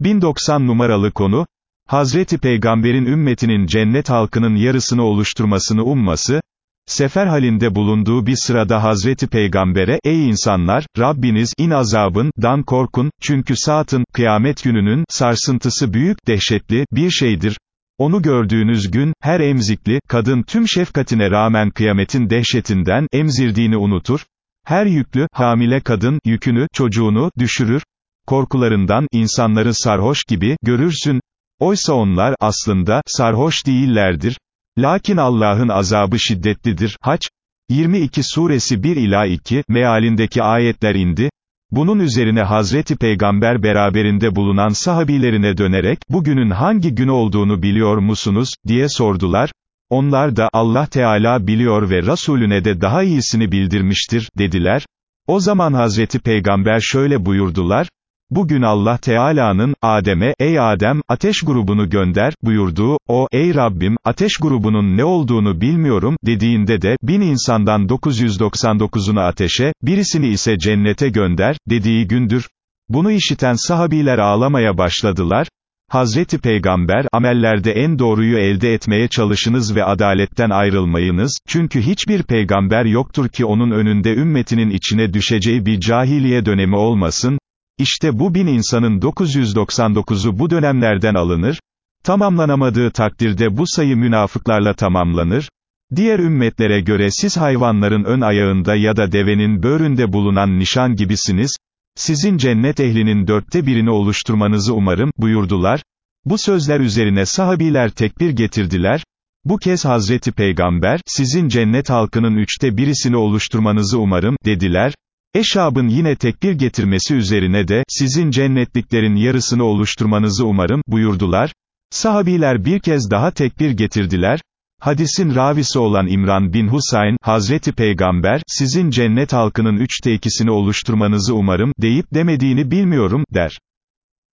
1090 numaralı konu, Hazreti Peygamber'in ümmetinin cennet halkının yarısını oluşturmasını umması, sefer halinde bulunduğu bir sırada Hazreti Peygamber'e, ey insanlar, Rabbiniz, in azabın, dan korkun, çünkü saatın, kıyamet gününün, sarsıntısı büyük, dehşetli, bir şeydir, onu gördüğünüz gün, her emzikli, kadın tüm şefkatine rağmen kıyametin dehşetinden, emzirdiğini unutur, her yüklü, hamile kadın, yükünü, çocuğunu, düşürür, korkularından, insanları sarhoş gibi, görürsün, oysa onlar, aslında, sarhoş değillerdir, lakin Allah'ın azabı şiddetlidir, Haç, 22 suresi 1 ila 2, mealindeki ayetler indi, bunun üzerine Hazreti Peygamber beraberinde bulunan sahabilerine dönerek, bugünün hangi gün olduğunu biliyor musunuz, diye sordular, onlar da, Allah Teala biliyor ve Resulüne de daha iyisini bildirmiştir, dediler, o zaman Hazreti Peygamber şöyle buyurdular, Bugün Allah Teala'nın, Adem'e, ey Adem, ateş grubunu gönder, buyurduğu, o, ey Rabbim, ateş grubunun ne olduğunu bilmiyorum, dediğinde de, bin insandan 999'unu ateşe, birisini ise cennete gönder, dediği gündür. Bunu işiten sahabiler ağlamaya başladılar, Hazreti Peygamber, amellerde en doğruyu elde etmeye çalışınız ve adaletten ayrılmayınız, çünkü hiçbir peygamber yoktur ki onun önünde ümmetinin içine düşeceği bir cahiliye dönemi olmasın, işte bu bin insanın 999'u bu dönemlerden alınır, tamamlanamadığı takdirde bu sayı münafıklarla tamamlanır, diğer ümmetlere göre siz hayvanların ön ayağında ya da devenin böğründe bulunan nişan gibisiniz, sizin cennet ehlinin dörtte birini oluşturmanızı umarım, buyurdular, bu sözler üzerine sahabiler tekbir getirdiler, bu kez Hazreti Peygamber, sizin cennet halkının üçte birisini oluşturmanızı umarım, dediler, Eşab'ın yine tekbir getirmesi üzerine de, sizin cennetliklerin yarısını oluşturmanızı umarım, buyurdular. Sahabiler bir kez daha tekbir getirdiler. Hadisin ravisi olan İmran bin Husayn, Hazreti Peygamber, sizin cennet halkının üçte ikisini oluşturmanızı umarım, deyip demediğini bilmiyorum, der.